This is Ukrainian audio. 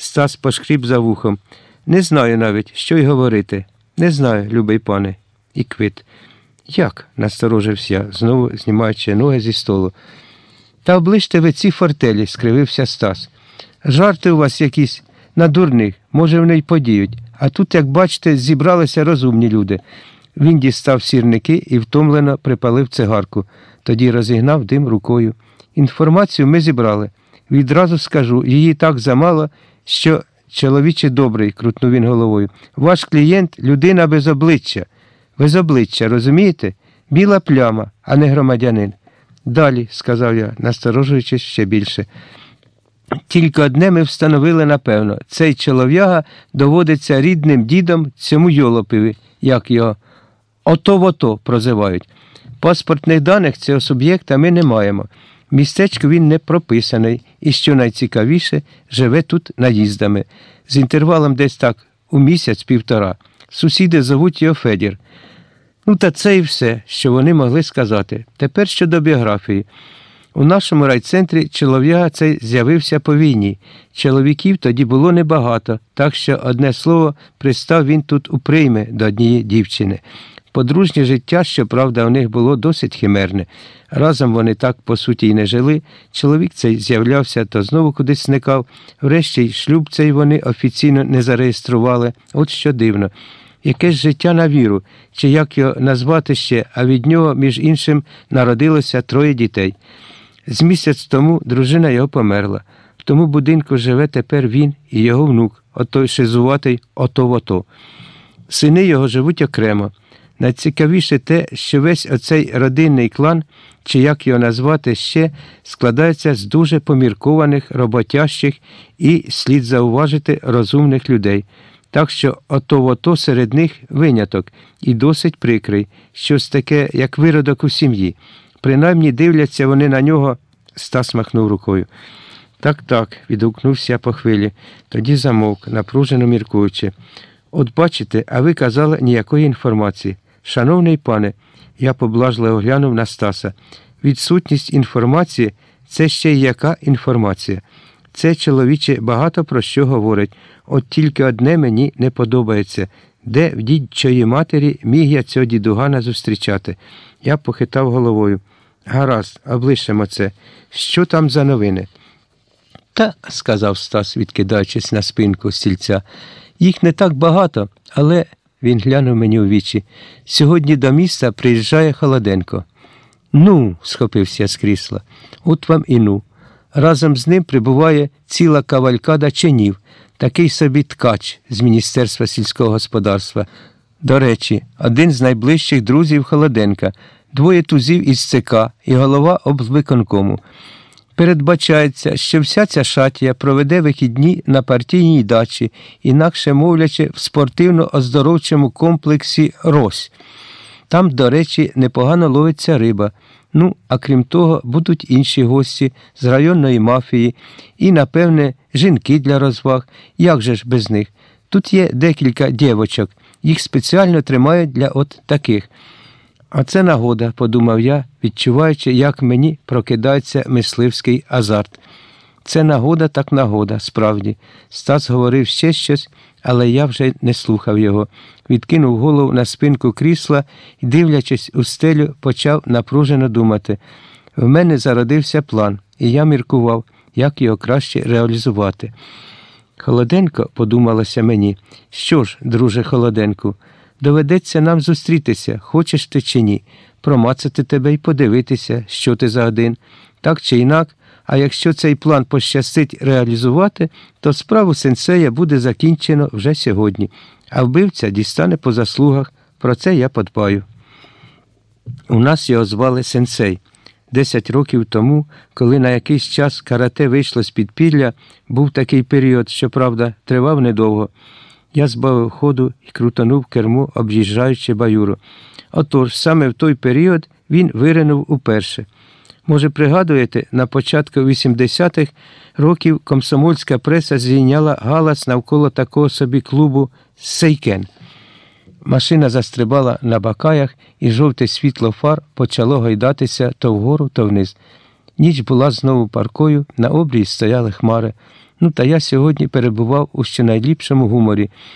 Стас пошкріб за вухом. Не знаю навіть, що й говорити. Не знаю, любий пане. І квит. Як? насторожився знову знімаючи ноги зі столу. Та оближте ви ці фортелі, скривився Стас. Жарти у вас якісь на дурних, може, вони й подіють. А тут, як бачите, зібралися розумні люди. Він дістав сірники і втомлено припалив цигарку, тоді розігнав дим рукою. Інформацію ми зібрали. Відразу скажу, її так замало, що чоловіче добрий, крутнув він головою. Ваш клієнт людина без обличчя. Без обличчя, розумієте? Біла пляма, а не громадянин. Далі, сказав я, насторожуючись ще більше. Тільки одне ми встановили напевно, цей чолов'яга доводиться рідним дідом цьому йолопові, як його ото-вото прозивають. Паспортних даних цього суб'єкта ми не маємо. Містечко він не прописаний і, що найцікавіше, живе тут наїздами. З інтервалом десь так у місяць-півтора. Сусіди зовуть його Федір. Ну, та це і все, що вони могли сказати. Тепер щодо біографії. У нашому райцентрі чолов'яга цей з'явився по війні. Чоловіків тоді було небагато, так що одне слово пристав він тут у прийми до однієї дівчини. Подружнє життя, щоправда, у них було досить химерне. Разом вони так, по суті, й не жили. Чоловік цей з'являвся, то знову кудись зникав. Врешті й шлюб цей вони офіційно не зареєстрували. От що дивно. Якесь життя на віру, чи як його назвати ще, а від нього, між іншим, народилося троє дітей. З місяць тому дружина його померла. В тому будинку живе тепер він і його внук, отой шизуватий ото-вото. Сини його живуть окремо. Найцікавіше те, що весь оцей родинний клан, чи як його назвати ще, складається з дуже поміркованих, роботящих і, слід зауважити, розумних людей. Так що ото-вото серед них виняток і досить прикрий, щось таке, як виродок у сім'ї. Принаймні дивляться вони на нього, Стас махнув рукою. Так, так, відгукнувся по хвилі, тоді замовк, напружено міркуючи. От бачите, а ви казали ніякої інформації. Шановний пане, я поблажливо глянув на Стаса. Відсутність інформації це ще яка інформація. Це чоловіче багато про що говорить, от тільки одне мені не подобається. Де в дідчої матері міг я цього дідугана зустрічати? Я похитав головою. Гаразд, облишимо це. Що там за новини? Та, сказав Стас, відкидаючись на спинку стільця, їх не так багато, але він глянув мені у вічі. Сьогодні до міста приїжджає Холоденко. Ну, схопився з крісла, от вам і ну. Разом з ним прибуває ціла кавалькада чинів, такий собі ткач з Міністерства сільського господарства. До речі, один з найближчих друзів Холоденка, двоє тузів із ЦК і голова облвиконкому. Передбачається, що вся ця шатія проведе вихідні на партійній дачі, інакше мовлячи, в спортивно-оздоровчому комплексі Рось. Там, до речі, непогано ловиться риба. Ну, а крім того, будуть інші гості з районної мафії і, напевне, жінки для розваг. Як же ж без них? Тут є декілька дівочок, їх спеціально тримають для от таких. А це нагода, подумав я, відчуваючи, як мені прокидається мисливський азарт. Це нагода, так нагода, справді. Стас говорив ще щось, але я вже не слухав його. Відкинув голову на спинку крісла і, дивлячись у стелю, почав напружено думати. В мене зародився план, і я міркував, як його краще реалізувати. Холоденко, подумалося мені, що ж, друже Холоденку, доведеться нам зустрітися, хочеш ти чи ні, промацати тебе і подивитися, що ти за один, так чи інак. А якщо цей план пощастить реалізувати, то справу сенсея буде закінчено вже сьогодні, а вбивця дістане по заслугах. Про це я подбаю. У нас його звали сенсей. Десять років тому, коли на якийсь час карате вийшло з підпілля, був такий період, щоправда, тривав недовго. Я збавив ходу і крутанув керму, об'їжджаючи баюру. Отож, саме в той період він виринув уперше. Може, пригадуєте, на початку 80-х років комсомольська преса зійняла галас навколо такого собі клубу Сейкен. Машина застрибала на бакаях, і жовте світло фар почало гойдатися то вгору, то вниз. Ніч була знову паркою, на обрії стояли хмари. Ну, та я сьогодні перебував у щонайліпшому гуморі.